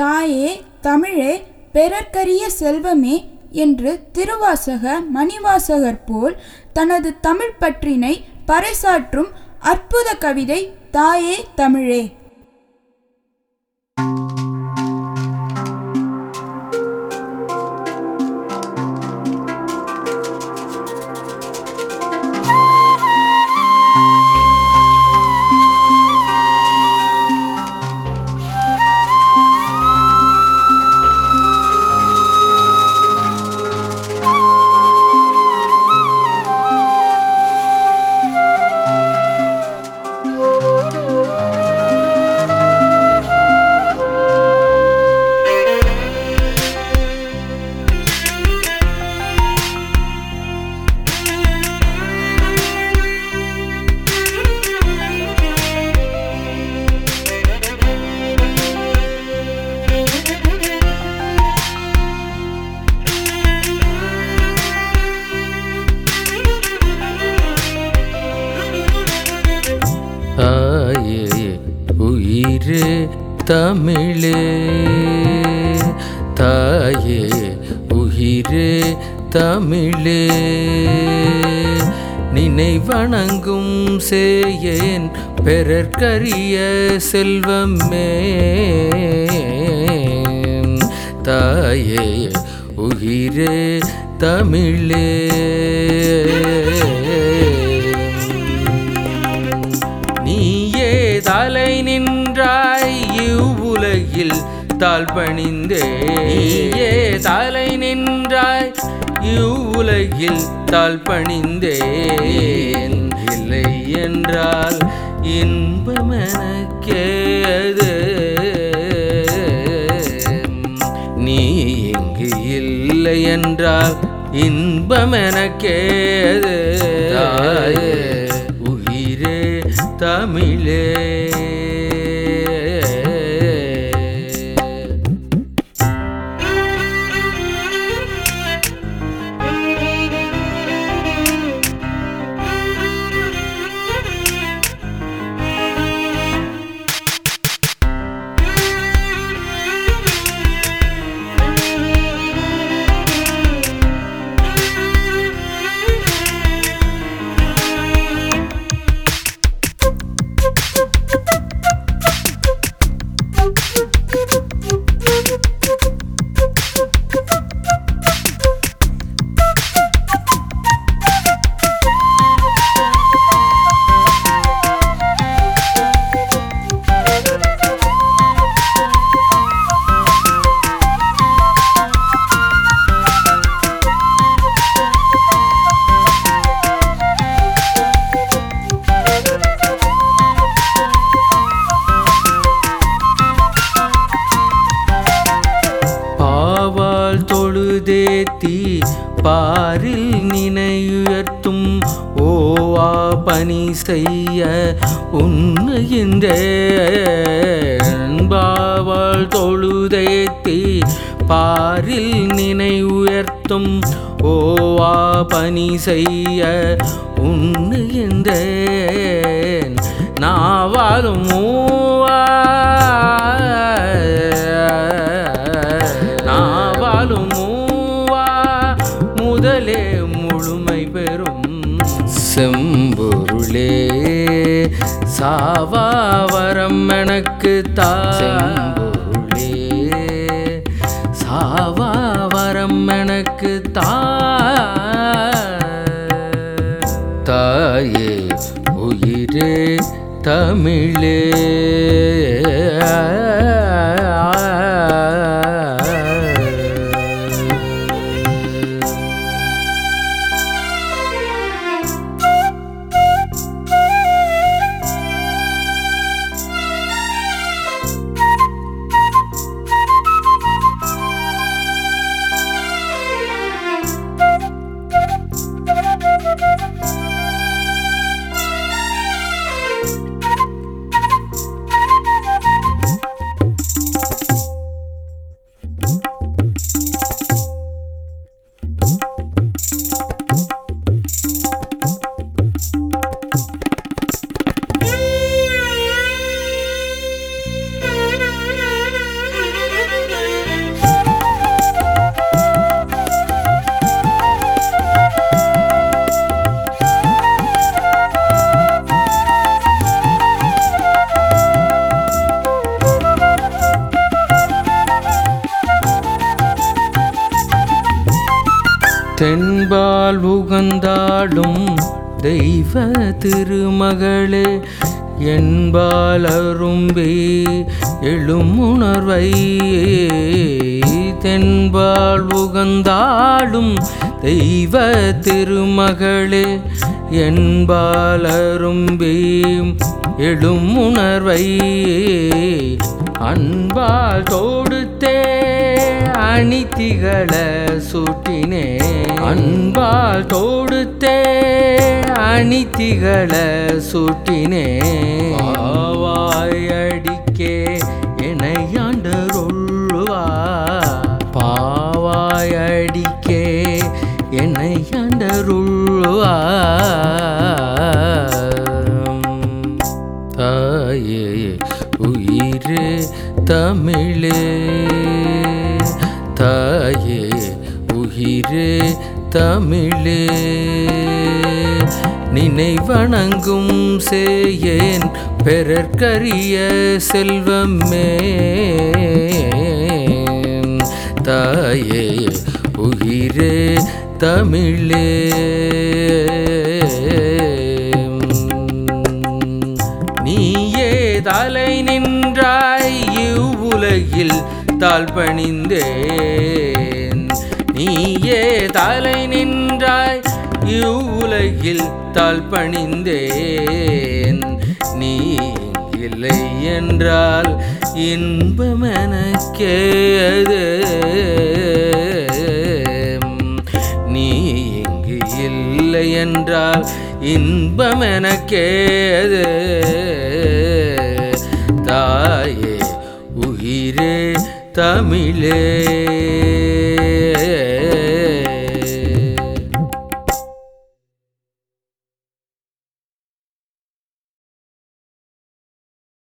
தாயே தமிழே பிறர்க்கரிய செல்வமே என்று திருவாசக மணிவாசகர் போல் தனது தமிழ் பற்றினை பறைசாற்றும் அற்புத கவிதை தாயே தமிழே. உயிரே தமிழே. தாயே உயிரே தமிழே. நினைவணங்கும் சேயேன் பெறற்கரிய செல்வமே. தாயே உயிரே தமிழே. தாழ் தலை நின்றாய் இவ்வுலகில் தாழ் பணிந்தேன். இல்லை என்றால் இன்பமெனக்கேது? நீ இங்கு இல்லை என்றால் இன்பமெனக்கேது? தாயே உயிரே தமிழே. தொழுதேத்தி பாரில் நினையுயர்த்தும் ஓவா பணி செய்ய உண்ணுகின்றேன் பாவால் தொழுதேத்தி பாரில் நினையுயர்த்தும் ஓவா பணி செய்ய உண்ணுகின்றேன் நாவாலும் மூவா சாவாவரம் எனக்கு தா. செம்பொருளே சாவாவரம் எனக்கு தா. தாயே உயிரே தமிழே. உகந்தாளும் தெய்வ திருமகளே என்பால் அரும்பி எழும் உணர்வை தென்பால் உகந்தாளும் தெய்வ திருமகளே என்பால் அரும்பி. எழும் உணர்வை அன்பால் தோடுத்தே அணித்திகளை சூட்டினே. அன்பால் தோடுத்தே அணித்திகளை சூட்டினே. பாவாயடிக்கே எனையாண்டருள்வா பாவாயடிக்கே எனையாண்டருள்வா தமிழே தாயே உயிரே தமிழே. நினைவணங்கும் சேயேன் பெறற்கரிய செல்வமே. தாயே உயிரே தமிழே. தாழ் பணிந்தேன். நீயே தலை நின்றாய் இவ்வுலகில் தாழ் பணிந்தேன். நீ இல்லை என்றால் இன்பமெனக்கேது நீ இங்கு இல்லை என்றால் இன்பமெனக்கேது தமிழே.